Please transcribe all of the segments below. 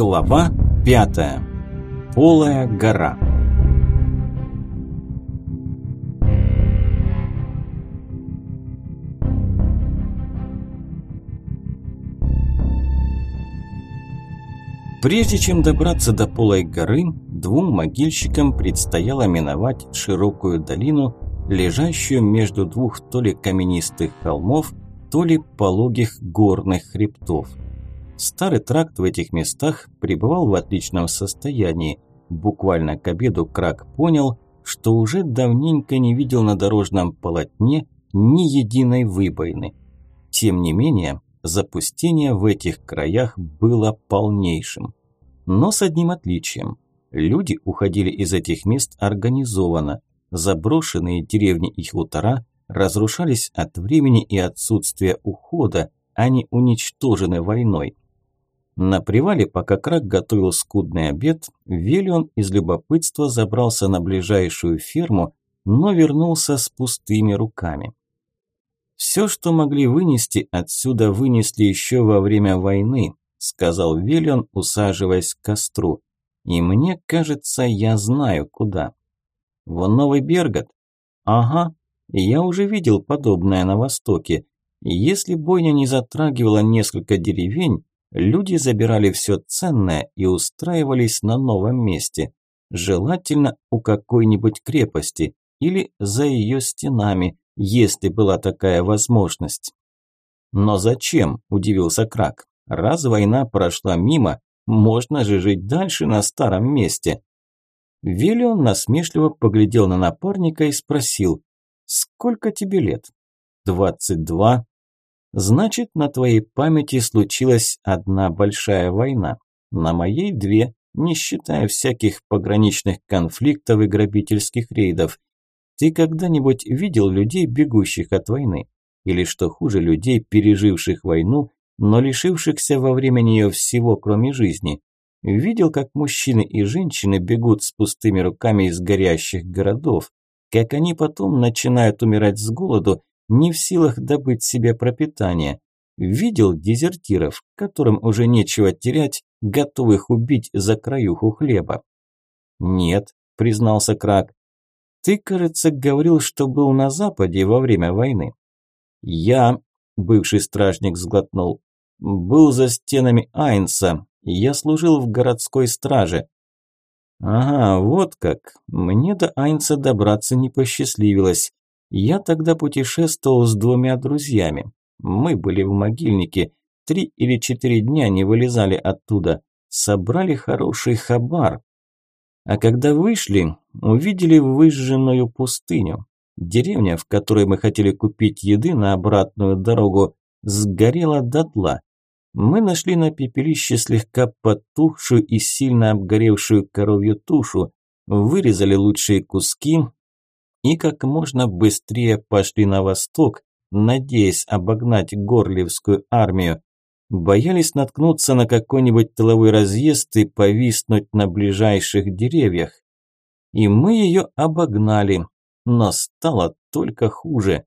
Глава пятая. Полая гора. Прежде чем добраться до Полой горы, двум могильщикам предстояло миновать широкую долину, лежащую между двух то ли каменистых холмов, то ли пологих горных хребтов. Старый тракт в этих местах пребывал в отличном состоянии. Буквально к обеду Крак понял, что уже давненько не видел на дорожном полотне ни единой выбоины. Тем не менее, запустение в этих краях было полнейшим. Но с одним отличием. Люди уходили из этих мест организованно. Заброшенные деревни и хутора разрушались от времени и отсутствия ухода, а не уничтожены войной. На привале, пока Крак готовил скудный обед, Велион из любопытства забрался на ближайшую ферму, но вернулся с пустыми руками. «Все, что могли вынести, отсюда вынесли еще во время войны», сказал Велион, усаживаясь к костру. «И мне кажется, я знаю, куда». «В Новый Бергот?» «Ага, я уже видел подобное на Востоке. Если бойня не затрагивала несколько деревень, Люди забирали все ценное и устраивались на новом месте, желательно у какой-нибудь крепости или за ее стенами, если была такая возможность. «Но зачем?» – удивился Крак. «Раз война прошла мимо, можно же жить дальше на старом месте». Виллион насмешливо поглядел на напарника и спросил, «Сколько тебе лет?» «Двадцать два», Значит, на твоей памяти случилась одна большая война. На моей две, не считая всяких пограничных конфликтов и грабительских рейдов. Ты когда-нибудь видел людей, бегущих от войны? Или, что хуже, людей, переживших войну, но лишившихся во время нее всего, кроме жизни? Видел, как мужчины и женщины бегут с пустыми руками из горящих городов? Как они потом начинают умирать с голоду не в силах добыть себе пропитание. Видел дезертиров, которым уже нечего терять, готовых убить за краюху хлеба? Нет, признался Крак. Ты, кажется, говорил, что был на Западе во время войны. Я, бывший стражник сглотнул, был за стенами Айнса. Я служил в городской страже. Ага, вот как. Мне до Айнса добраться не посчастливилось. Я тогда путешествовал с двумя друзьями. Мы были в могильнике, три или четыре дня не вылезали оттуда. Собрали хороший хабар. А когда вышли, увидели выжженную пустыню. Деревня, в которой мы хотели купить еды на обратную дорогу, сгорела дотла. Мы нашли на пепелище слегка потухшую и сильно обгоревшую коровью тушу, вырезали лучшие куски, и как можно быстрее пошли на восток, надеясь обогнать Горлевскую армию. Боялись наткнуться на какой-нибудь тыловой разъезд и повиснуть на ближайших деревьях. И мы ее обогнали, но стало только хуже.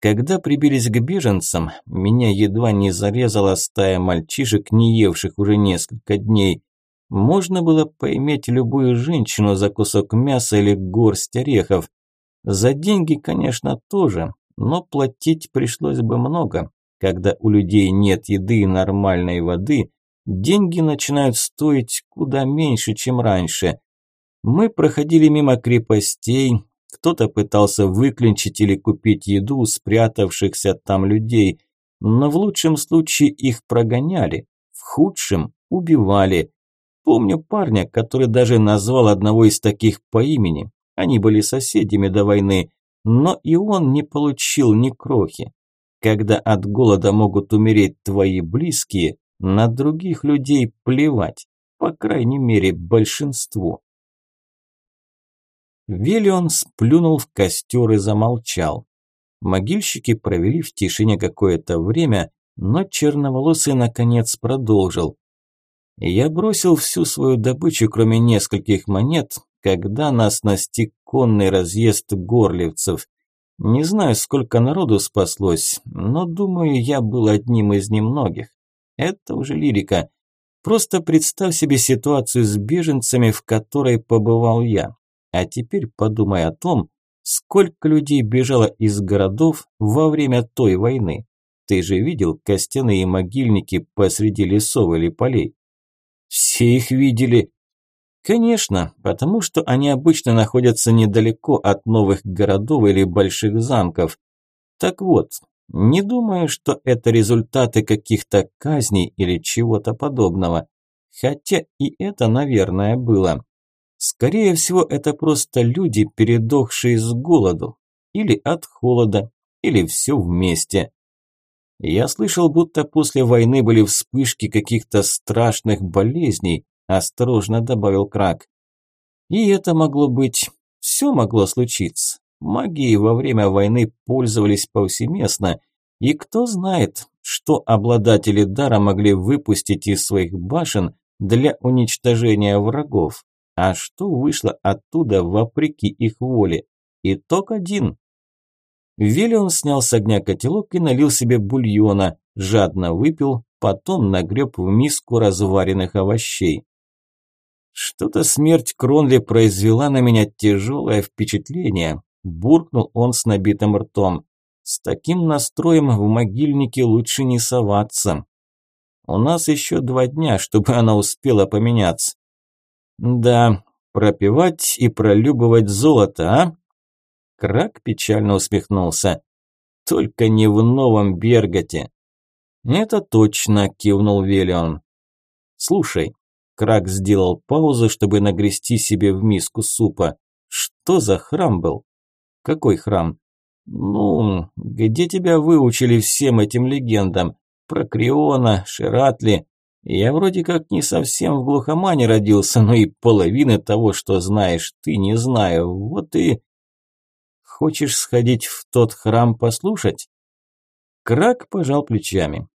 Когда прибились к беженцам, меня едва не зарезала стая мальчишек, не евших уже несколько дней. Можно было поиметь любую женщину за кусок мяса или горсть орехов. За деньги, конечно, тоже, но платить пришлось бы много. Когда у людей нет еды и нормальной воды, деньги начинают стоить куда меньше, чем раньше. Мы проходили мимо крепостей, кто-то пытался выклинчить или купить еду у спрятавшихся там людей, но в лучшем случае их прогоняли, в худшем – убивали. Помню парня, который даже назвал одного из таких по имени. Они были соседями до войны, но и он не получил ни крохи. Когда от голода могут умереть твои близкие, на других людей плевать, по крайней мере большинству. Велион сплюнул в костер и замолчал. Могильщики провели в тишине какое-то время, но черноволосый наконец продолжил. Я бросил всю свою добычу, кроме нескольких монет, когда нас настиг конный разъезд горлевцев. Не знаю, сколько народу спаслось, но думаю, я был одним из немногих. Это уже лирика. Просто представь себе ситуацию с беженцами, в которой побывал я. А теперь подумай о том, сколько людей бежало из городов во время той войны. Ты же видел костяные могильники посреди лесов или полей? Все их видели. Конечно, потому что они обычно находятся недалеко от новых городов или больших замков. Так вот, не думаю, что это результаты каких-то казней или чего-то подобного. Хотя и это, наверное, было. Скорее всего, это просто люди, передохшие с голоду. Или от холода, или все вместе. Я слышал, будто после войны были вспышки каких-то страшных болезней, осторожно добавил Крак. И это могло быть, все могло случиться. Магией во время войны пользовались повсеместно, и кто знает, что обладатели дара могли выпустить из своих башен для уничтожения врагов, а что вышло оттуда вопреки их воле. Итог один. Велион снял с огня котелок и налил себе бульона, жадно выпил, потом нагреб в миску разваренных овощей. Что-то смерть Кронли произвела на меня тяжелое впечатление, буркнул он с набитым ртом. С таким настроем в могильнике лучше не соваться. У нас еще два дня, чтобы она успела поменяться. Да, пропивать и пролюбовать золото, а? Крак печально усмехнулся. Только не в новом Берготе. Это точно, кивнул Велион. Слушай, Крак сделал паузу, чтобы нагрести себе в миску супа. Что за храм был? Какой храм? Ну, где тебя выучили всем этим легендам? Про Криона, Ширатли. Я вроде как не совсем в глухомане родился, но и половины того, что знаешь, ты не знаю. Вот и... Хочешь сходить в тот храм послушать? Крак пожал плечами.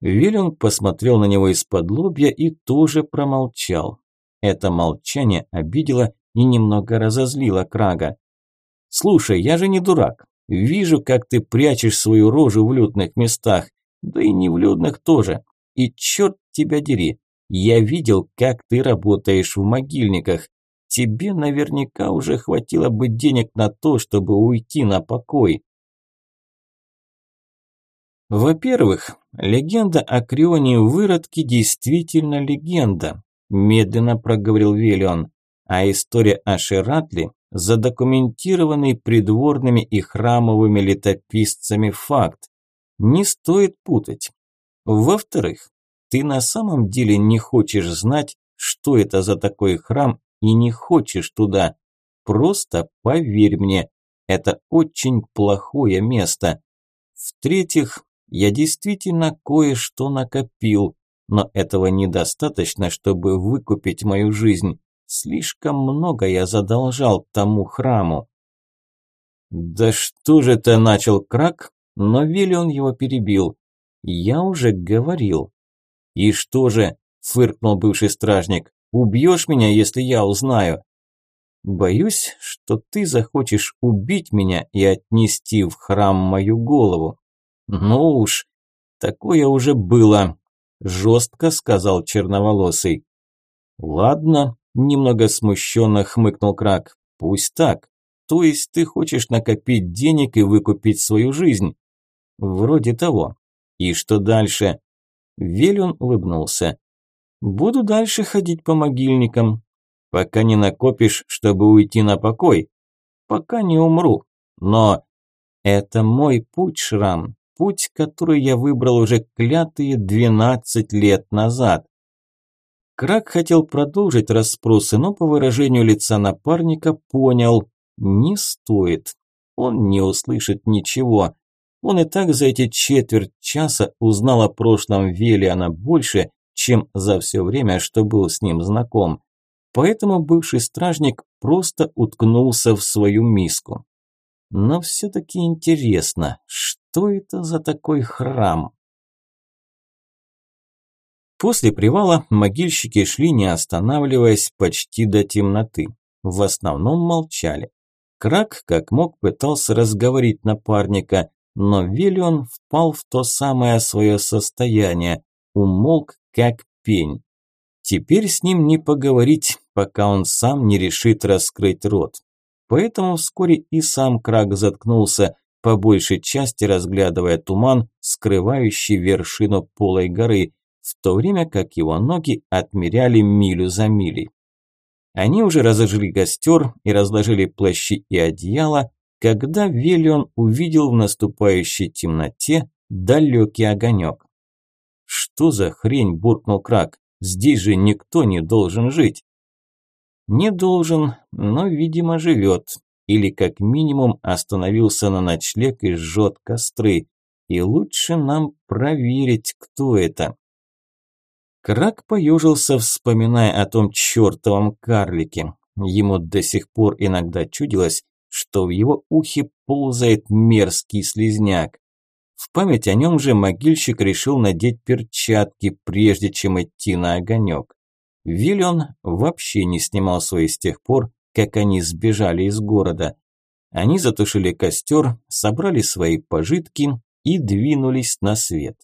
Виллион посмотрел на него из-под лобья и тоже промолчал. Это молчание обидело и немного разозлило Крага. «Слушай, я же не дурак. Вижу, как ты прячешь свою рожу в лютных местах, да и не в людных тоже. И черт тебя дери, я видел, как ты работаешь в могильниках. Тебе наверняка уже хватило бы денег на то, чтобы уйти на покой». Во-первых, легенда о Крионе выродке действительно легенда, медленно проговорил Велион, а история о Шератле задокументированный придворными и храмовыми летописцами факт. Не стоит путать. Во-вторых, ты на самом деле не хочешь знать, что это за такой храм и не хочешь туда. Просто поверь мне, это очень плохое место. В-третьих, я действительно кое-что накопил, но этого недостаточно, чтобы выкупить мою жизнь. Слишком много я задолжал тому храму. Да что же это начал крак, но Виллион его перебил. Я уже говорил. И что же, фыркнул бывший стражник, убьешь меня, если я узнаю? Боюсь, что ты захочешь убить меня и отнести в храм мою голову. Ну уж, такое уже было, жестко сказал черноволосый. Ладно, Немного смущенно хмыкнул Крак. Пусть так. То есть ты хочешь накопить денег и выкупить свою жизнь? Вроде того. И что дальше? Велион улыбнулся. Буду дальше ходить по могильникам. Пока не накопишь, чтобы уйти на покой. Пока не умру. Но это мой путь, Шрам. Путь, который я выбрал уже клятые двенадцать лет назад. Крак хотел продолжить расспросы, но по выражению лица напарника понял – не стоит. Он не услышит ничего. Он и так за эти четверть часа узнал о прошлом Велиана больше, чем за все время, что был с ним знаком. Поэтому бывший стражник просто уткнулся в свою миску. Но все-таки интересно, что это за такой храм? После привала могильщики шли, не останавливаясь, почти до темноты. В основном молчали. Крак, как мог, пытался разговорить напарника, но Виллион впал в то самое свое состояние, умолк как пень. Теперь с ним не поговорить, пока он сам не решит раскрыть рот. Поэтому вскоре и сам Крак заткнулся, по большей части разглядывая туман, скрывающий вершину полой горы, в то время как его ноги отмеряли милю за милей. Они уже разожгли костер и разложили плащи и одеяло, когда Велион увидел в наступающей темноте далекий огонек. «Что за хрень?» – буркнул Крак. «Здесь же никто не должен жить». «Не должен, но, видимо, живет. Или, как минимум, остановился на ночлег и жжет костры. И лучше нам проверить, кто это». Крак поежился, вспоминая о том чертовом карлике. Ему до сих пор иногда чудилось, что в его ухе ползает мерзкий слизняк. В память о нем же могильщик решил надеть перчатки, прежде чем идти на огонек. Виллион вообще не снимал свои с тех пор, как они сбежали из города. Они затушили костер, собрали свои пожитки и двинулись на свет.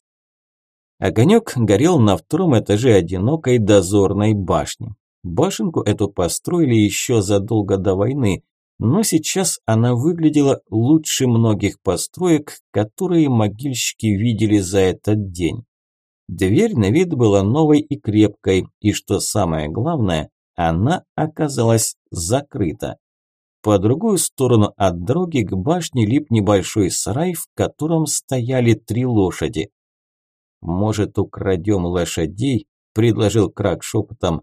Огонек горел на втором этаже одинокой дозорной башни. Башенку эту построили еще задолго до войны, но сейчас она выглядела лучше многих построек, которые могильщики видели за этот день. Дверь на вид была новой и крепкой, и что самое главное, она оказалась закрыта. По другую сторону от дороги к башне лип небольшой сарай, в котором стояли три лошади. «Может, украдем лошадей?» – предложил Крак шепотом.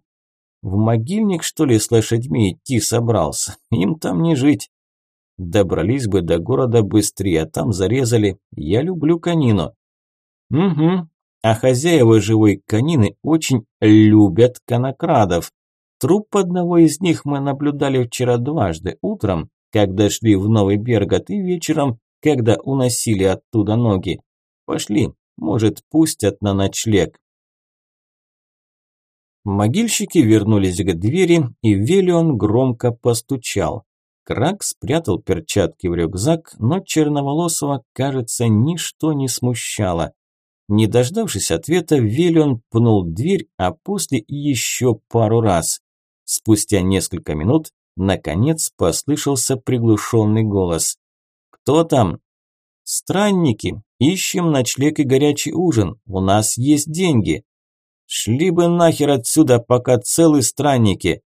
В могильник, что ли, с лошадьми идти собрался? Им там не жить. Добрались бы до города быстрее, а там зарезали. Я люблю конину. Угу. А хозяева живой конины очень любят конокрадов. Труп одного из них мы наблюдали вчера дважды. Утром, когда шли в Новый Бергот, и вечером, когда уносили оттуда ноги. Пошли, может, пустят на ночлег. Могильщики вернулись к двери, и Велион громко постучал. Крак спрятал перчатки в рюкзак, но Черноволосого, кажется, ничто не смущало. Не дождавшись ответа, Велион пнул дверь, а после еще пару раз. Спустя несколько минут, наконец, послышался приглушенный голос. «Кто там?» «Странники. Ищем ночлег и горячий ужин. У нас есть деньги». Шли бы нахер отсюда, пока целы странники.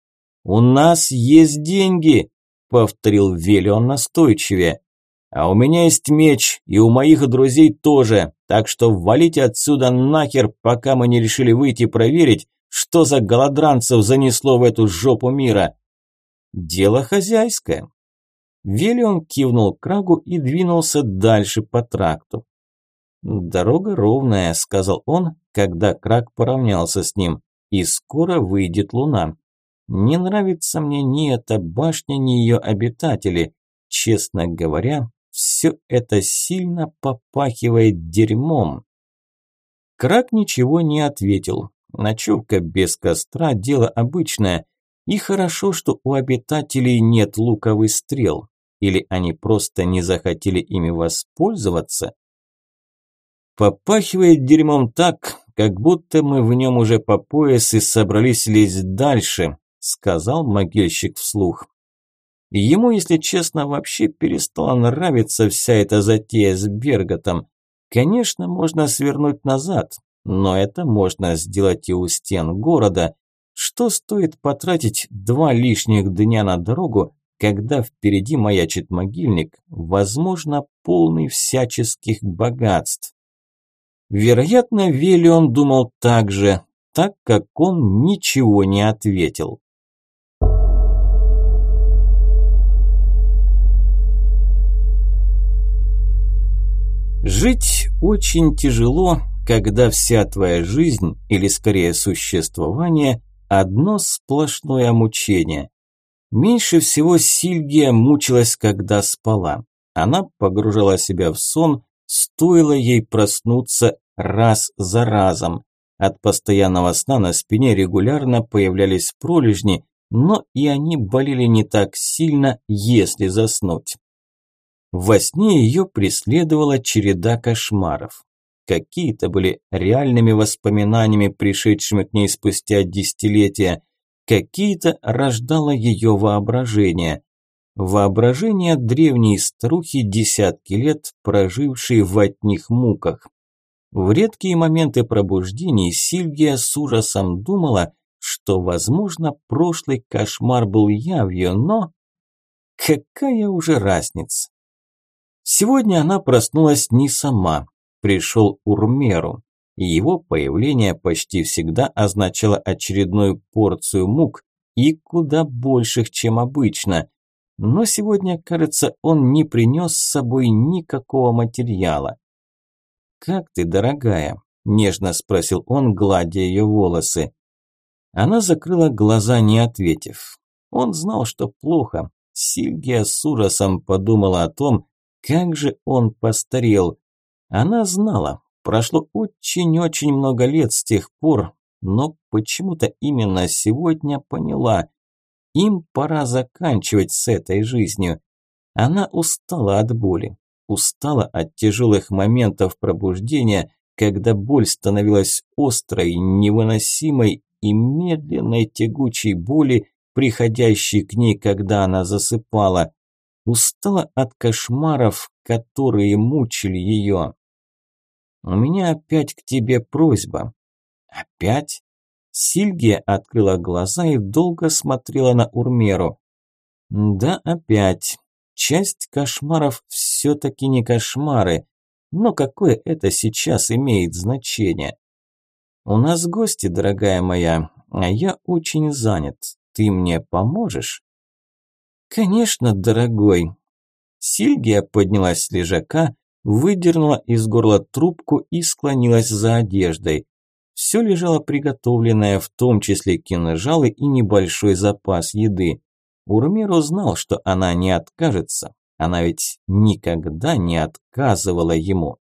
У нас есть деньги, повторил Велион настойчивее. А у меня есть меч, и у моих друзей тоже, так что валите отсюда нахер, пока мы не решили выйти проверить, что за голодранцев занесло в эту жопу мира. Дело хозяйское. Велион кивнул Крагу и двинулся дальше по тракту. «Дорога ровная», – сказал он, когда Крак поравнялся с ним, – «и скоро выйдет луна. Не нравится мне ни эта башня, ни ее обитатели. Честно говоря, все это сильно попахивает дерьмом». Крак ничего не ответил. Ночевка без костра – дело обычное. И хорошо, что у обитателей нет луковых стрел. Или они просто не захотели ими воспользоваться? Попахивает дерьмом так, как будто мы в нем уже по пояс и собрались лезть дальше, сказал могильщик вслух. Ему, если честно, вообще перестала нравиться вся эта затея с Берготом. Конечно, можно свернуть назад, но это можно сделать и у стен города. Что стоит потратить два лишних дня на дорогу, когда впереди маячит могильник, возможно, полный всяческих богатств? Вероятно, Велион думал так же, так как он ничего не ответил. Жить очень тяжело, когда вся твоя жизнь, или скорее существование, одно сплошное мучение. Меньше всего Сильгия мучилась, когда спала. Она погружала себя в сон, Стоило ей проснуться раз за разом. От постоянного сна на спине регулярно появлялись пролежни, но и они болели не так сильно, если заснуть. Во сне ее преследовала череда кошмаров. Какие-то были реальными воспоминаниями, пришедшими к ней спустя десятилетия, какие-то рождало ее воображение. Воображение древней старухи, десятки лет прожившей в одних муках. В редкие моменты пробуждений Сильвия с ужасом думала, что, возможно, прошлый кошмар был явью, но... Какая уже разница? Сегодня она проснулась не сама. Пришел Урмеру. Его появление почти всегда означало очередную порцию мук и куда больших, чем обычно. Но сегодня, кажется, он не принес с собой никакого материала. «Как ты, дорогая?» – нежно спросил он, гладя ее волосы. Она закрыла глаза, не ответив. Он знал, что плохо. Сильгия с ужасом подумала о том, как же он постарел. Она знала, прошло очень-очень много лет с тех пор, но почему-то именно сегодня поняла, им пора заканчивать с этой жизнью. Она устала от боли, устала от тяжелых моментов пробуждения, когда боль становилась острой, невыносимой и медленной тягучей боли, приходящей к ней, когда она засыпала. Устала от кошмаров, которые мучили ее. «У меня опять к тебе просьба». «Опять?» Сильгия открыла глаза и долго смотрела на Урмеру. «Да, опять. Часть кошмаров все-таки не кошмары. Но какое это сейчас имеет значение? У нас гости, дорогая моя, а я очень занят. Ты мне поможешь?» «Конечно, дорогой». Сильгия поднялась с лежака, выдернула из горла трубку и склонилась за одеждой. Все лежало приготовленное, в том числе кинжалы и небольшой запас еды. Урмиру знал, что она не откажется. Она ведь никогда не отказывала ему.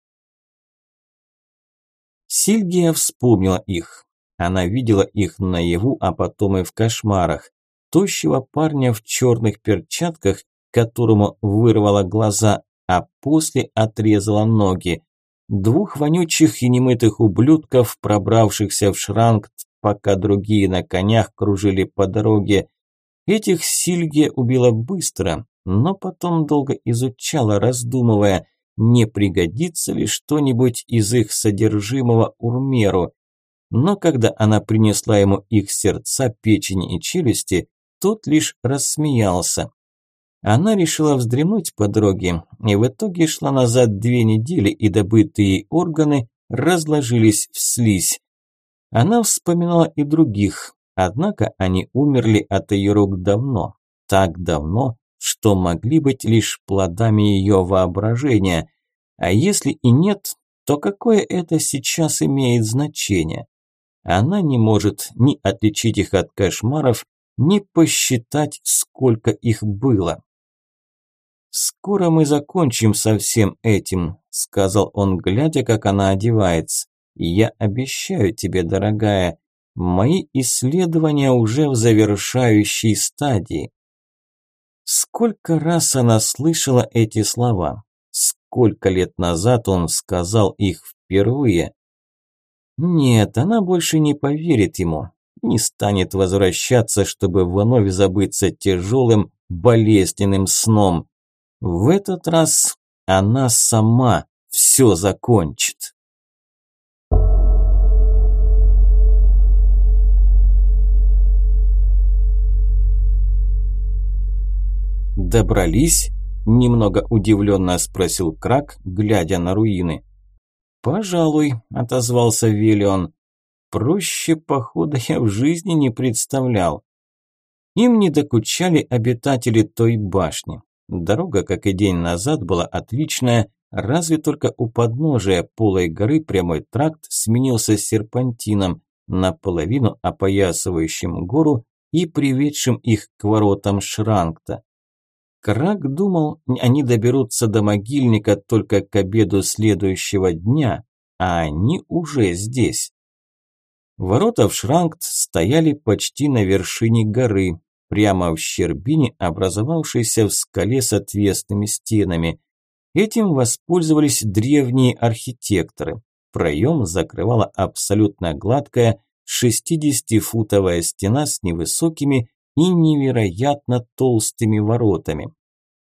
Сильгия вспомнила их. Она видела их наяву, а потом и в кошмарах. Тощего парня в черных перчатках, которому вырвала глаза, а после отрезала ноги. Двух вонючих и немытых ублюдков, пробравшихся в Шранкт, пока другие на конях кружили по дороге. Этих Сильге убила быстро, но потом долго изучала, раздумывая, не пригодится ли что-нибудь из их содержимого Урмеру. Но когда она принесла ему их сердца, печень и челюсти, тот лишь рассмеялся. Она решила вздремнуть по дороге, и в итоге шла назад две недели, и добытые органы разложились в слизь. Она вспоминала и других, однако они умерли от ее рук давно, так давно, что могли быть лишь плодами ее воображения. А если и нет, то какое это сейчас имеет значение? Она не может ни отличить их от кошмаров, ни посчитать, сколько их было. «Скоро мы закончим со всем этим», – сказал он, глядя, как она одевается. «Я обещаю тебе, дорогая, мои исследования уже в завершающей стадии». Сколько раз она слышала эти слова? Сколько лет назад он сказал их впервые? Нет, она больше не поверит ему, не станет возвращаться, чтобы вновь забыться тяжелым, болезненным сном. В этот раз она сама все закончит. «Добрались?» – немного удивленно спросил Крак, глядя на руины. «Пожалуй», – отозвался Виллион. «Проще похода я в жизни не представлял». Им не докучали обитатели той башни. Дорога, как и день назад, была отличная, разве только у подножия полой горы прямой тракт сменился серпантином, наполовину опоясывающим гору и приведшим их к воротам Шранкта. Крак думал, они доберутся до могильника только к обеду следующего дня, а они уже здесь. Ворота в Шранкт стояли почти на вершине горы, прямо в щербине, образовавшейся в скале с отвесными стенами. Этим воспользовались древние архитекторы. Проем закрывала абсолютно гладкая 60-футовая стена с невысокими и невероятно толстыми воротами.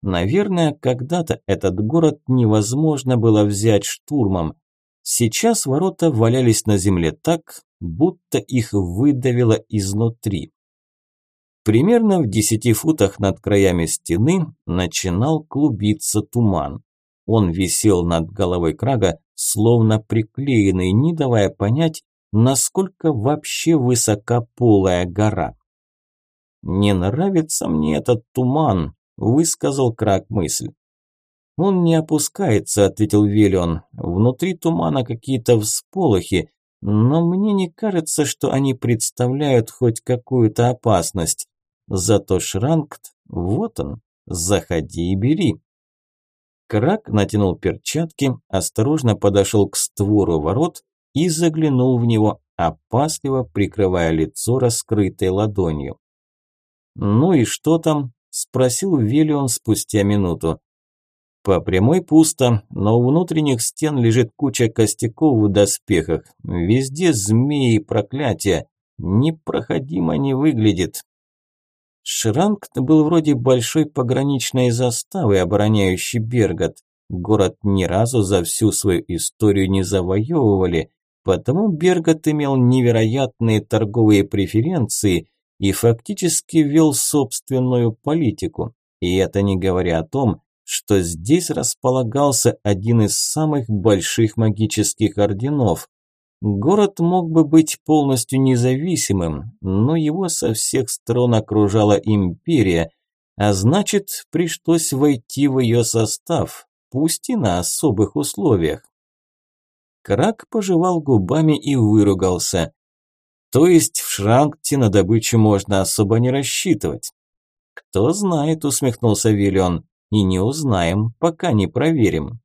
Наверное, когда-то этот город невозможно было взять штурмом. Сейчас ворота валялись на земле так, будто их выдавило изнутри. Примерно в десяти футах над краями стены начинал клубиться туман. Он висел над головой Крага, словно приклеенный, не давая понять, насколько вообще высока полая гора. «Не нравится мне этот туман», – высказал Краг мысль. «Он не опускается», – ответил Велион. «Внутри тумана какие-то всполохи, но мне не кажется, что они представляют хоть какую-то опасность. Зато Шранкт, вот он, заходи и бери». Крак натянул перчатки, осторожно подошел к створу ворот и заглянул в него, опасливо прикрывая лицо раскрытой ладонью. «Ну и что там?» – спросил Велион спустя минуту. По прямой пусто, но у внутренних стен лежит куча костяков в доспехах. Везде змеи и проклятия. Непроходимо не выглядит. Шранкт был вроде большой пограничной заставы, обороняющей Бергат. Город ни разу за всю свою историю не завоевывали, потому Бергат имел невероятные торговые преференции и фактически вел собственную политику. И это не говоря о том, что здесь располагался один из самых больших магических орденов. Город мог бы быть полностью независимым, но его со всех сторон окружала империя, а значит, пришлось войти в ее состав, пусть и на особых условиях. Крак пожевал губами и выругался. То есть в Шранкте на добычу можно особо не рассчитывать. Кто знает, усмехнулся Виллион. И не узнаем, пока не проверим.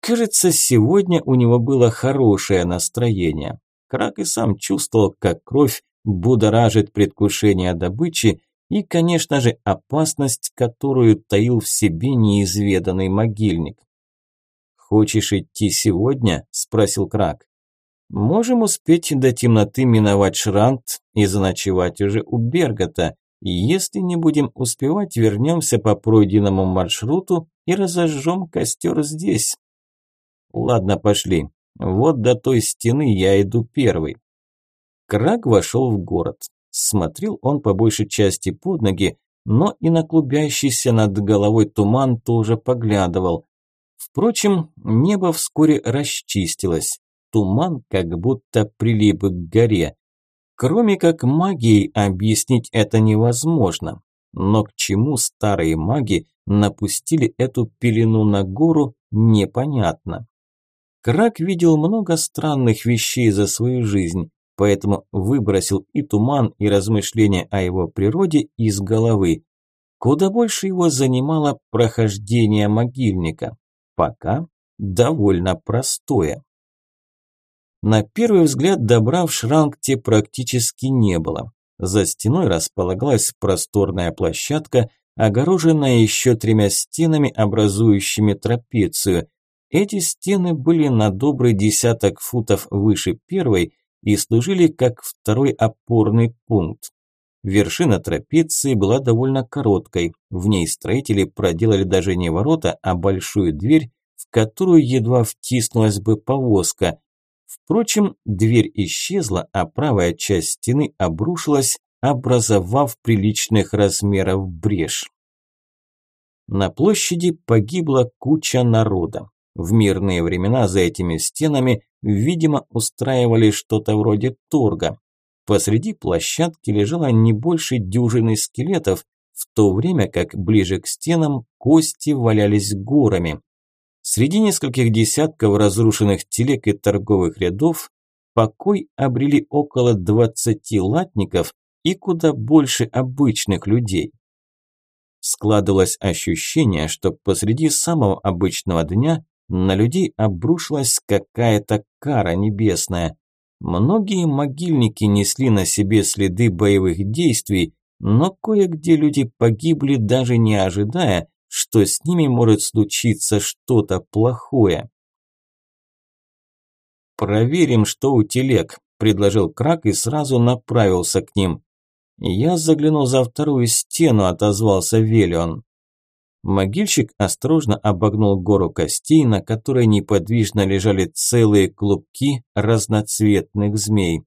Кажется, сегодня у него было хорошее настроение. Крак и сам чувствовал, как кровь будоражит предвкушение добычи и, конечно же, опасность, которую таил в себе неизведанный могильник. «Хочешь идти сегодня?» – спросил Крак. «Можем успеть до темноты миновать Шрант и заночевать уже у Бергота. Если не будем успевать, вернемся по пройденному маршруту и разожжем костер здесь. Ладно, пошли. Вот до той стены я иду первый. Крак вошел в город. Смотрел он по большей части под ноги, но и на клубящийся над головой туман тоже поглядывал. Впрочем, небо вскоре расчистилось. Туман как будто прилип к горе. Кроме как магией объяснить это невозможно. Но к чему старые маги напустили эту пелену на гору, непонятно. Крак видел много странных вещей за свою жизнь, поэтому выбросил и туман, и размышления о его природе из головы. Куда больше его занимало прохождение могильника. Пока довольно простое. На первый взгляд добра в Шрангте практически не было. За стеной располагалась просторная площадка, огороженная еще тремя стенами, образующими трапецию. Эти стены были на добрый десяток футов выше первой и служили как второй опорный пункт. Вершина трапеции была довольно короткой, в ней строители проделали даже не ворота, а большую дверь, в которую едва втиснулась бы повозка, Впрочем, дверь исчезла, а правая часть стены обрушилась, образовав приличных размеров брешь. На площади погибла куча народа. В мирные времена за этими стенами, видимо, устраивали что-то вроде торга. Посреди площадки лежало не больше дюжины скелетов, в то время как ближе к стенам кости валялись горами. Среди нескольких десятков разрушенных телег и торговых рядов покой обрели около 20 латников и куда больше обычных людей. Складывалось ощущение, что посреди самого обычного дня на людей обрушилась какая-то кара небесная. Многие могильники несли на себе следы боевых действий, но кое-где люди погибли даже не ожидая, что с ними может случиться что-то плохое. «Проверим, что у телег», – предложил Крак и сразу направился к ним. «Я заглянул за вторую стену», – отозвался Велион. Могильщик осторожно обогнул гору костей, на которой неподвижно лежали целые клубки разноцветных змей.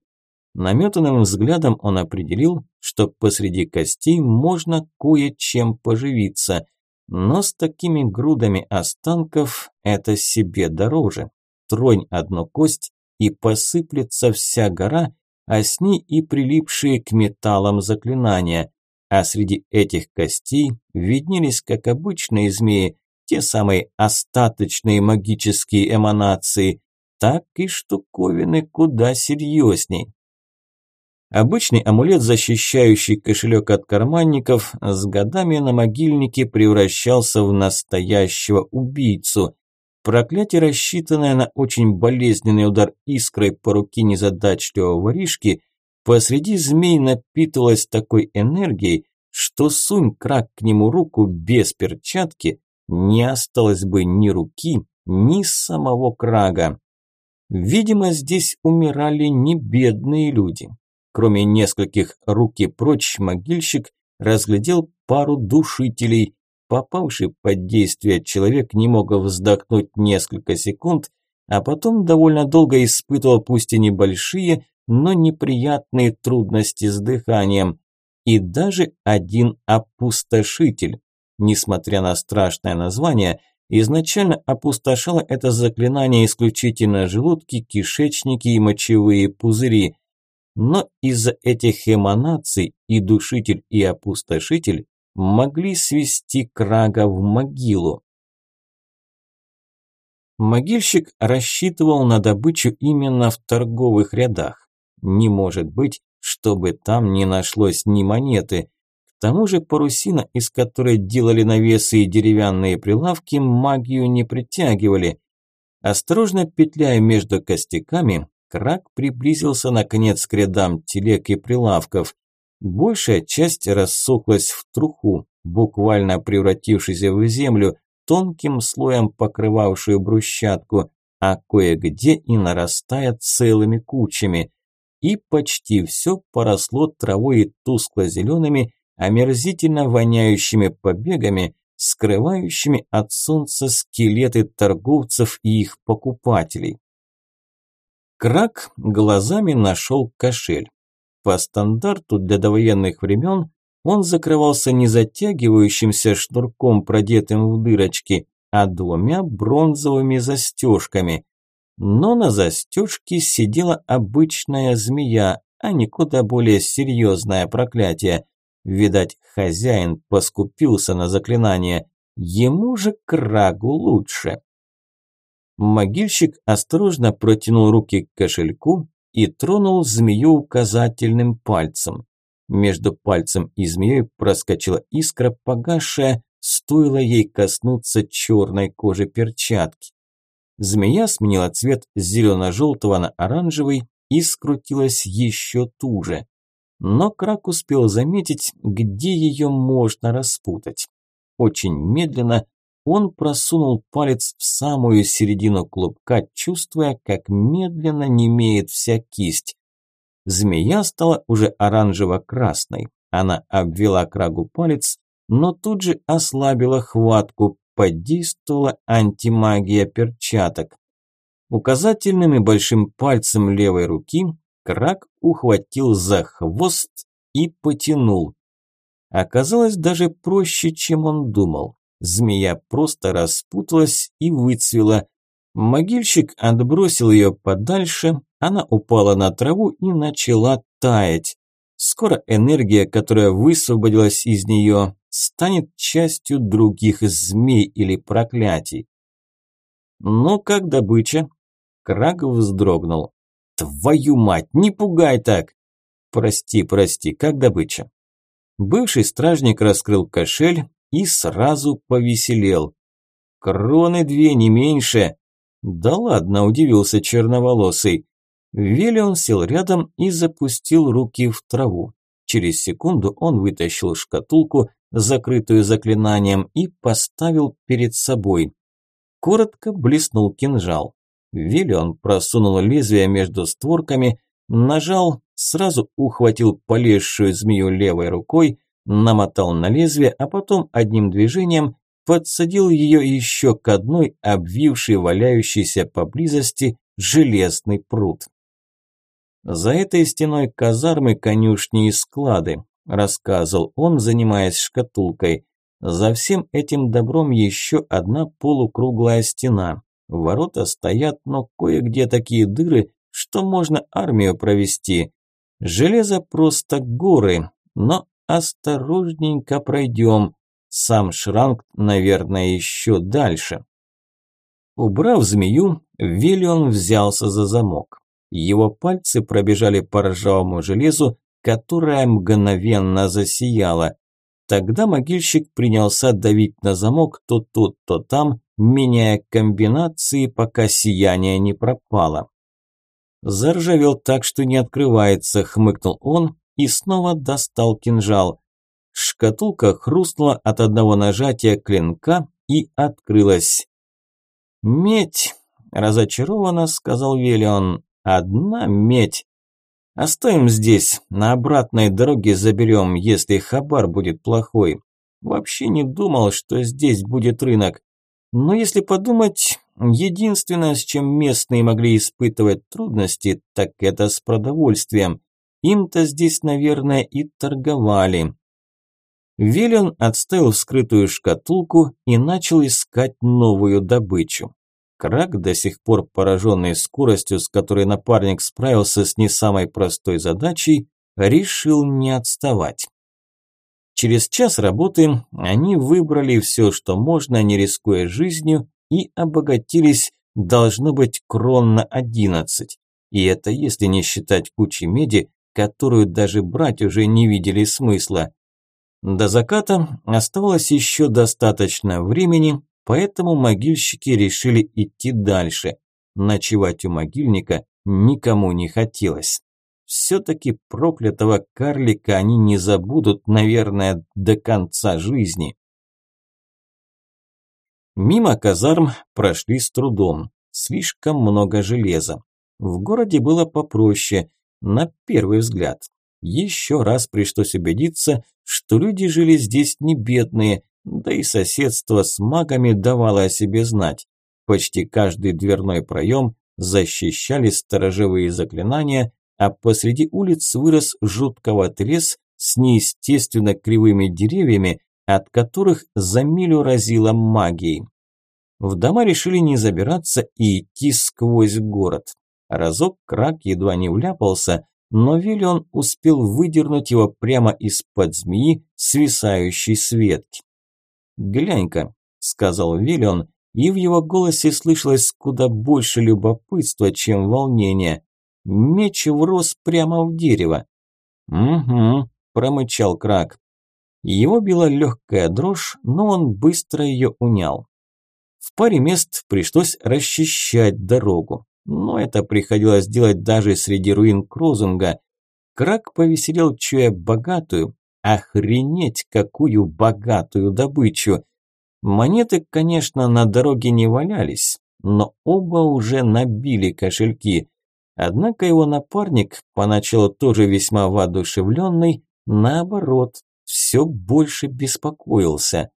Наметанным взглядом он определил, что посреди костей можно кое-чем поживиться, но с такими грудами останков это себе дороже. Тронь одну кость и посыплется вся гора, а с ней и прилипшие к металлам заклинания. А среди этих костей виднелись, как обычные змеи, те самые остаточные магические эманации, так и штуковины куда серьезней. Обычный амулет, защищающий кошелек от карманников, с годами на могильнике превращался в настоящего убийцу. Проклятие, рассчитанное на очень болезненный удар искрой по руке незадачливого воришки, посреди змей напитывалось такой энергией, что сунь крак к нему руку без перчатки, не осталось бы ни руки, ни самого крага. Видимо, здесь умирали не бедные люди. Кроме нескольких руки прочь, могильщик разглядел пару душителей. Попавший под действие человек не мог вздохнуть несколько секунд, а потом довольно долго испытывал пусть и небольшие, но неприятные трудности с дыханием. И даже один опустошитель. Несмотря на страшное название, изначально опустошало это заклинание исключительно желудки, кишечники и мочевые пузыри. Но из-за этих эманаций и душитель, и опустошитель могли свести Крага в могилу. Могильщик рассчитывал на добычу именно в торговых рядах. Не может быть, чтобы там не нашлось ни монеты. К тому же парусина, из которой делали навесы и деревянные прилавки, магию не притягивали. Осторожно петляя между костяками, Крак приблизился наконец к рядам телег и прилавков. Большая часть рассохлась в труху, буквально превратившись в землю, тонким слоем покрывавшую брусчатку, а кое-где и нарастая целыми кучами. И почти все поросло травой и тускло-зелеными, омерзительно воняющими побегами, скрывающими от солнца скелеты торговцев и их покупателей. Крак глазами нашел кошель. По стандарту для довоенных времен он закрывался не затягивающимся шнурком, продетым в дырочки, а двумя бронзовыми застежками. Но на застежке сидела обычная змея, а не куда более серьезное проклятие. Видать, хозяин поскупился на заклинание. Ему же крагу лучше. Могильщик осторожно протянул руки к кошельку и тронул змею указательным пальцем. Между пальцем и змеей проскочила искра, погасшая, стоило ей коснуться черной кожи перчатки. Змея сменила цвет с зелено-желтого на оранжевый и скрутилась еще туже. Но Крак успел заметить, где ее можно распутать. Очень медленно он просунул палец в самую середину клубка, чувствуя, как медленно немеет вся кисть. Змея стала уже оранжево-красной. Она обвела крагу палец, но тут же ослабила хватку, подействовала антимагия перчаток. Указательным и большим пальцем левой руки крак ухватил за хвост и потянул. Оказалось даже проще, чем он думал. Змея просто распуталась и выцвела. Могильщик отбросил ее подальше, она упала на траву и начала таять. Скоро энергия, которая высвободилась из нее, станет частью других змей или проклятий. Но как добыча? Краг вздрогнул. «Твою мать, не пугай так!» «Прости, прости, как добыча?» Бывший стражник раскрыл кошель и сразу повеселел. «Кроны две, не меньше!» «Да ладно», – удивился черноволосый. Велион сел рядом и запустил руки в траву. Через секунду он вытащил шкатулку, закрытую заклинанием, и поставил перед собой. Коротко блеснул кинжал. Виллион просунул лезвие между створками, нажал, сразу ухватил полезшую змею левой рукой, намотал на лезвие, а потом одним движением подсадил ее еще к одной обвившей валяющейся поблизости железный пруд. За этой стеной казармы, конюшни и склады, рассказывал он, занимаясь шкатулкой. За всем этим добром еще одна полукруглая стена. Ворота стоят, но кое-где такие дыры, что можно армию провести. Железо просто горы, но осторожненько пройдем. Сам Шранк, наверное, еще дальше. Убрав змею, Виллион взялся за замок. Его пальцы пробежали по ржавому железу, которое мгновенно засияло. Тогда могильщик принялся давить на замок то тут, то там, меняя комбинации, пока сияние не пропало. Заржавел так, что не открывается, хмыкнул он и снова достал кинжал. Шкатулка хрустнула от одного нажатия клинка и открылась. «Медь!» – разочарованно сказал Велион. «Одна медь!» «Оставим здесь, на обратной дороге заберем, если хабар будет плохой. Вообще не думал, что здесь будет рынок. Но если подумать, единственное, с чем местные могли испытывать трудности, так это с продовольствием. Им-то здесь, наверное, и торговали. Велион отставил вскрытую шкатулку и начал искать новую добычу. Крак, до сих пор пораженный скоростью, с которой напарник справился с не самой простой задачей, решил не отставать. Через час работы они выбрали все, что можно, не рискуя жизнью, и обогатились, должно быть, крон на 11. И это если не считать кучи меди, которую даже брать уже не видели смысла. До заката оставалось еще достаточно времени, поэтому могильщики решили идти дальше. Ночевать у могильника никому не хотелось. Все-таки проклятого карлика они не забудут, наверное, до конца жизни. Мимо казарм прошли с трудом. Слишком много железа. В городе было попроще, на первый взгляд. Еще раз пришлось убедиться, что люди жили здесь не бедные, да и соседство с магами давало о себе знать. Почти каждый дверной проем защищали сторожевые заклинания, а посреди улиц вырос жутковатый лес с неестественно кривыми деревьями, от которых за милю разило магией. В дома решили не забираться и идти сквозь город. Разок крак едва не вляпался, но Виллион успел выдернуть его прямо из-под змеи, свисающей с ветки. «Глянь-ка», – сказал Виллион, и в его голосе слышалось куда больше любопытства, чем волнения. Меч врос прямо в дерево. «Угу», – промычал Крак. Его била легкая дрожь, но он быстро ее унял. В паре мест пришлось расчищать дорогу но это приходилось делать даже среди руин Крозунга. Крак повеселел, чуя богатую, охренеть какую богатую добычу. Монеты, конечно, на дороге не валялись, но оба уже набили кошельки. Однако его напарник, поначалу тоже весьма воодушевленный, наоборот, все больше беспокоился.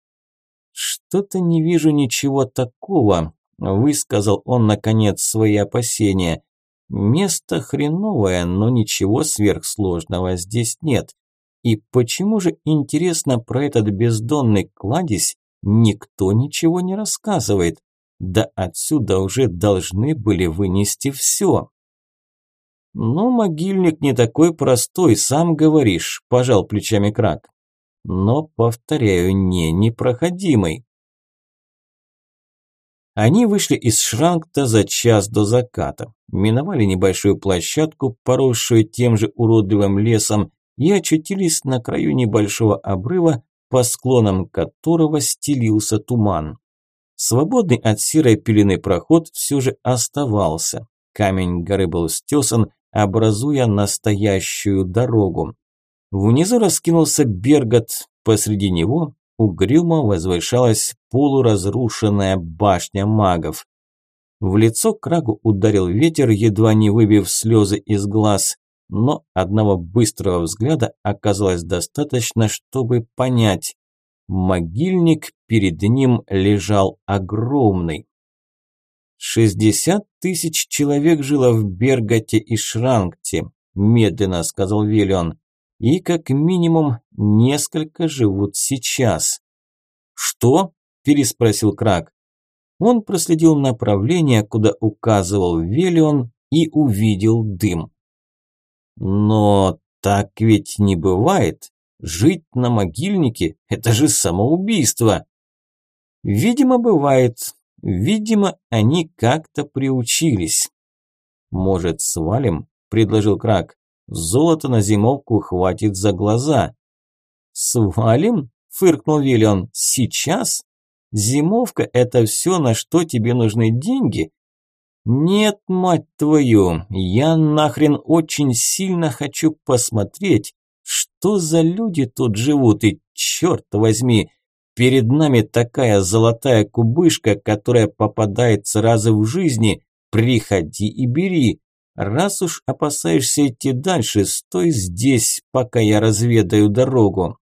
«Что-то не вижу ничего такого, Высказал он, наконец, свои опасения. Место хреновое, но ничего сверхсложного здесь нет. И почему же, интересно, про этот бездонный кладезь никто ничего не рассказывает? Да отсюда уже должны были вынести все. «Ну, могильник не такой простой, сам говоришь», – пожал плечами Крак. «Но, повторяю, не непроходимый». Они вышли из Шрангта за час до заката, миновали небольшую площадку, поросшую тем же уродливым лесом, и очутились на краю небольшого обрыва, по склонам которого стелился туман. Свободный от серой пелены проход все же оставался. Камень горы был стесан, образуя настоящую дорогу. Внизу раскинулся Бергот, посреди него угрюмо возвышалась полуразрушенная башня магов. В лицо Крагу ударил ветер, едва не выбив слезы из глаз, но одного быстрого взгляда оказалось достаточно, чтобы понять. Могильник перед ним лежал огромный. «Шестьдесят тысяч человек жило в Берготе и Шрангте», – медленно сказал Виллион. «И как минимум несколько живут сейчас». «Что?» – переспросил Крак. Он проследил направление, куда указывал Велион, и увидел дым. Но так ведь не бывает. Жить на могильнике – это же самоубийство. Видимо, бывает. Видимо, они как-то приучились. Может, свалим? Предложил Крак. Золото на зимовку хватит за глаза. Свалим? Фыркнул Виллион. Сейчас? Зимовка – это все, на что тебе нужны деньги? Нет, мать твою, я нахрен очень сильно хочу посмотреть, что за люди тут живут, и черт возьми, перед нами такая золотая кубышка, которая попадается раза в жизни, приходи и бери. Раз уж опасаешься идти дальше, стой здесь, пока я разведаю дорогу.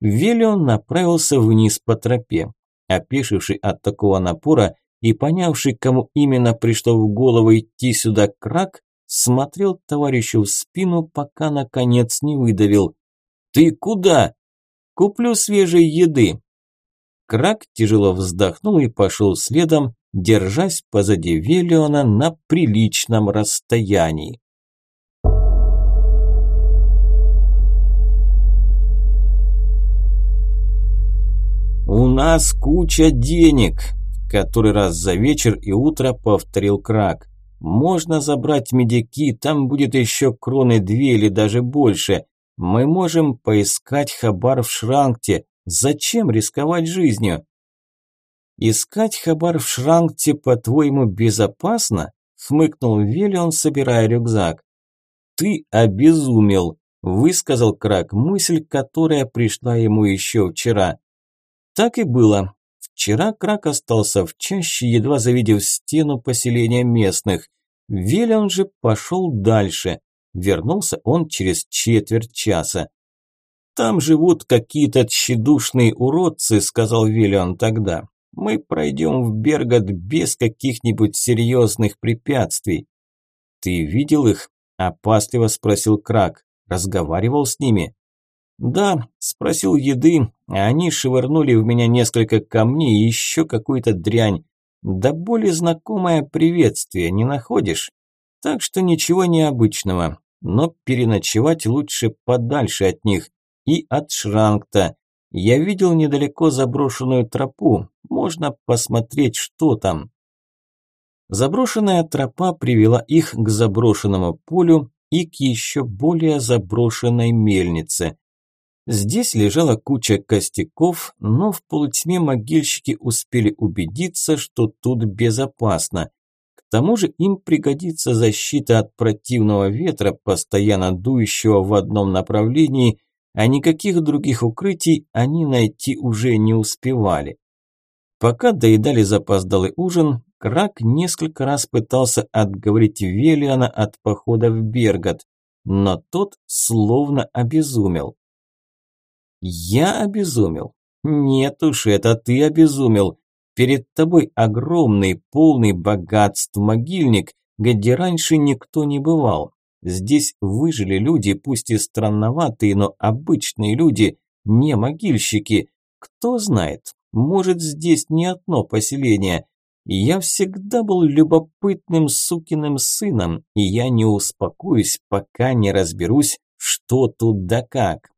Велион направился вниз по тропе. Опешивший от такого напора и понявший, кому именно пришло в голову идти сюда крак, смотрел товарищу в спину, пока наконец не выдавил. «Ты куда?» «Куплю свежей еды». Крак тяжело вздохнул и пошел следом, держась позади Велиона на приличном расстоянии. «У нас куча денег», – который раз за вечер и утро повторил Крак. «Можно забрать медики, там будет еще кроны две или даже больше. Мы можем поискать хабар в Шранкте. Зачем рисковать жизнью?» «Искать хабар в Шранкте, по-твоему, безопасно?» – хмыкнул Велион, собирая рюкзак. «Ты обезумел», – высказал Крак мысль, которая пришла ему еще вчера. Так и было. Вчера Крак остался в чаще, едва завидев стену поселения местных. Велион же пошел дальше. Вернулся он через четверть часа. «Там живут какие-то тщедушные уродцы», – сказал Велион тогда. «Мы пройдем в Бергот без каких-нибудь серьезных препятствий». «Ты видел их?» – опасливо спросил Крак. «Разговаривал с ними?» «Да», – спросил еды, а они швырнули в меня несколько камней и еще какую-то дрянь. Да более знакомое приветствие, не находишь? Так что ничего необычного, но переночевать лучше подальше от них и от Шрангта. Я видел недалеко заброшенную тропу, можно посмотреть, что там. Заброшенная тропа привела их к заброшенному полю и к еще более заброшенной мельнице. Здесь лежала куча костяков, но в полутьме могильщики успели убедиться, что тут безопасно. К тому же им пригодится защита от противного ветра, постоянно дующего в одном направлении, а никаких других укрытий они найти уже не успевали. Пока доедали запоздалый ужин, Крак несколько раз пытался отговорить Велиана от похода в Бергот, но тот словно обезумел. Я обезумел? Нет уж, это ты обезумел. Перед тобой огромный, полный богатств могильник, где раньше никто не бывал. Здесь выжили люди, пусть и странноватые, но обычные люди, не могильщики. Кто знает, может здесь не одно поселение. Я всегда был любопытным сукиным сыном, и я не успокоюсь, пока не разберусь, что тут да как.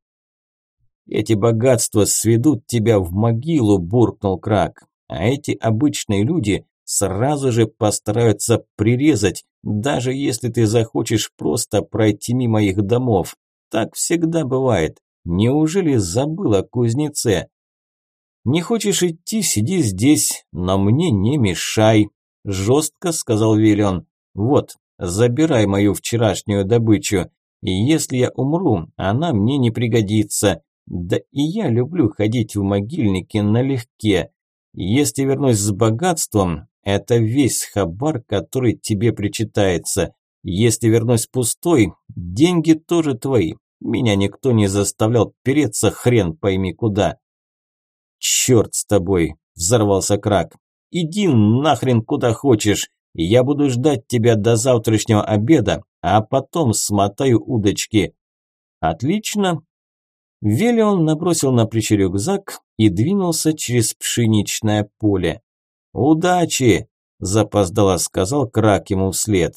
Эти богатства сведут тебя в могилу, буркнул Крак. А эти обычные люди сразу же постараются прирезать, даже если ты захочешь просто пройти мимо их домов. Так всегда бывает. Неужели забыл о кузнеце? Не хочешь идти, сиди здесь, но мне не мешай, жестко сказал Виллион. Вот, забирай мою вчерашнюю добычу. И если я умру, она мне не пригодится. Да и я люблю ходить в могильнике налегке. Если вернусь с богатством, Это весь хабар, который тебе причитается. Если вернусь пустой, деньги тоже твои. Меня никто не заставлял переться хрен пойми куда. Черт с тобой, взорвался Крак. Иди нахрен куда хочешь. Я буду ждать тебя до завтрашнего обеда, а потом смотаю удочки. Отлично. Велион набросил на плечи рюкзак и двинулся через пшеничное поле. «Удачи!» – запоздало сказал Крак ему вслед.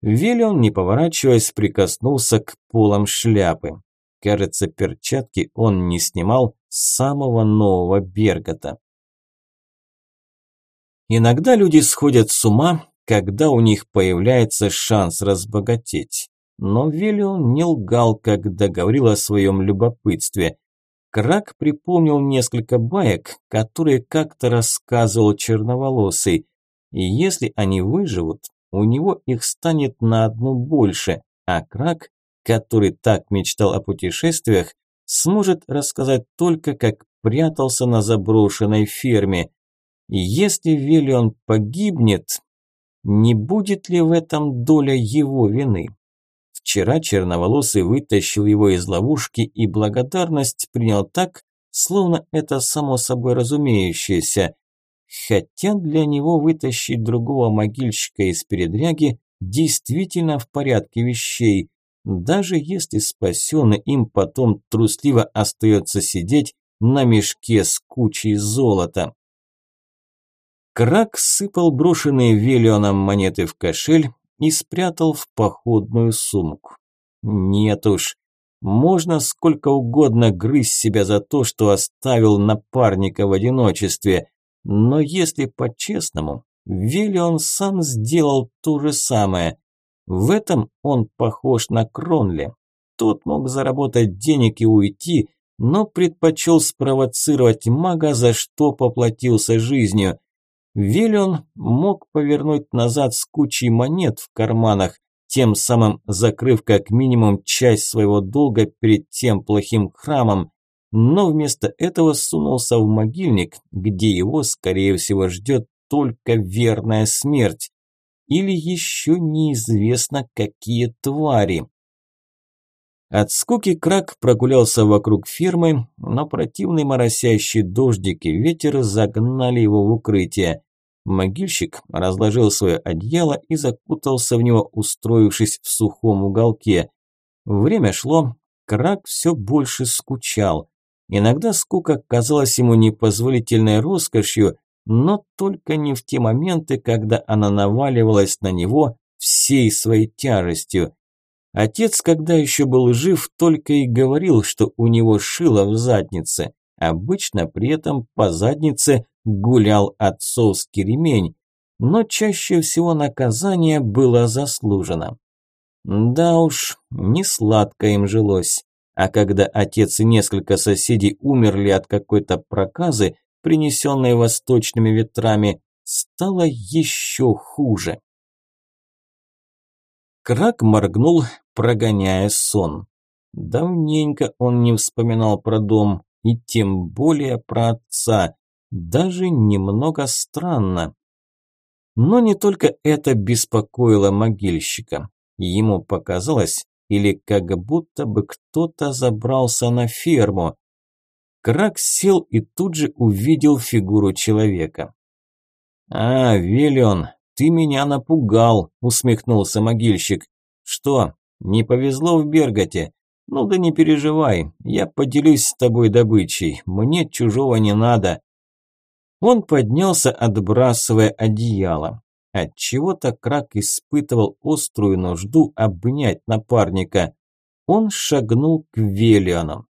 Велион, не поворачиваясь, прикоснулся к полам шляпы. Кажется, перчатки он не снимал с самого нового Бергота. Иногда люди сходят с ума, когда у них появляется шанс разбогатеть. Но Велион не лгал, когда говорил о своем любопытстве. Крак припомнил несколько баек, которые как-то рассказывал черноволосый. И если они выживут, у него их станет на одну больше, а Крак, который так мечтал о путешествиях, сможет рассказать только, как прятался на заброшенной ферме. И если Велион погибнет, не будет ли в этом доля его вины? Вчера черноволосый вытащил его из ловушки и благодарность принял так, словно это само собой разумеющееся. Хотя для него вытащить другого могильщика из передряги действительно в порядке вещей, даже если спасенный им потом трусливо остается сидеть на мешке с кучей золота. Крак сыпал брошенные Велионом монеты в кошель и спрятал в походную сумку. Нет уж, можно сколько угодно грызть себя за то, что оставил напарника в одиночестве, но если по-честному, Велион сам сделал то же самое. В этом он похож на Кронли. Тот мог заработать денег и уйти, но предпочел спровоцировать мага, за что поплатился жизнью. Велион мог повернуть назад с кучей монет в карманах, тем самым закрыв как минимум часть своего долга перед тем плохим храмом, но вместо этого сунулся в могильник, где его, скорее всего, ждет только верная смерть. Или еще неизвестно какие твари. От скуки Крак прогулялся вокруг фермы, но противный моросящий дождик и ветер загнали его в укрытие. Могильщик разложил свое одеяло и закутался в него, устроившись в сухом уголке. Время шло, Крак все больше скучал. Иногда скука казалась ему непозволительной роскошью, но только не в те моменты, когда она наваливалась на него всей своей тяжестью. Отец, когда еще был жив, только и говорил, что у него шило в заднице. Обычно при этом по заднице гулял отцовский ремень, но чаще всего наказание было заслужено. Да уж, не сладко им жилось. А когда отец и несколько соседей умерли от какой-то проказы, принесенной восточными ветрами, стало еще хуже. Крак моргнул, прогоняя сон. Давненько он не вспоминал про дом, и тем более про отца. Даже немного странно. Но не только это беспокоило могильщика. Ему показалось, или как будто бы кто-то забрался на ферму. Крак сел и тут же увидел фигуру человека. «А, Велион, ты меня напугал», – усмехнулся могильщик. «Что, не повезло в Берготе? Ну да не переживай, я поделюсь с тобой добычей, мне чужого не надо». Он поднялся, отбрасывая одеяло. Отчего-то Крак испытывал острую нужду обнять напарника. Он шагнул к Велиону.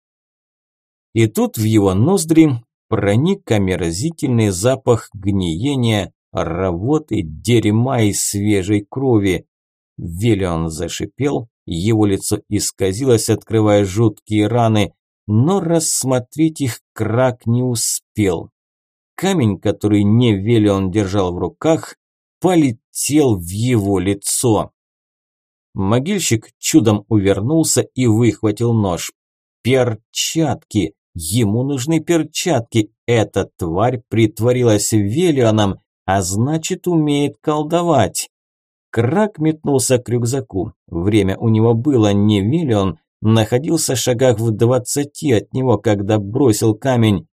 И тут в его ноздри проник омерзительный запах гниения, рвоты, дерьма и свежей крови. Велион зашипел, его лицо исказилось, открывая жуткие раны, но рассмотреть их Крак не успел. Камень, который не Велион держал в руках, полетел в его лицо. Могильщик чудом увернулся и выхватил нож. Перчатки! Ему нужны перчатки. Эта тварь притворилась Велионом, а значит умеет колдовать. Крак метнулся к рюкзаку. Время у него было, не Виллион, находился в шагах в двадцати от него, когда бросил камень.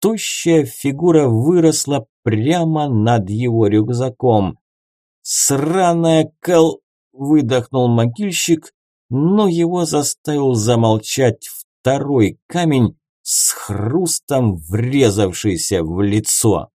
Тощая фигура выросла прямо над его рюкзаком. «Сраная кол...» – выдохнул могильщик, но его заставил замолчать второй камень, с хрустом врезавшийся в лицо.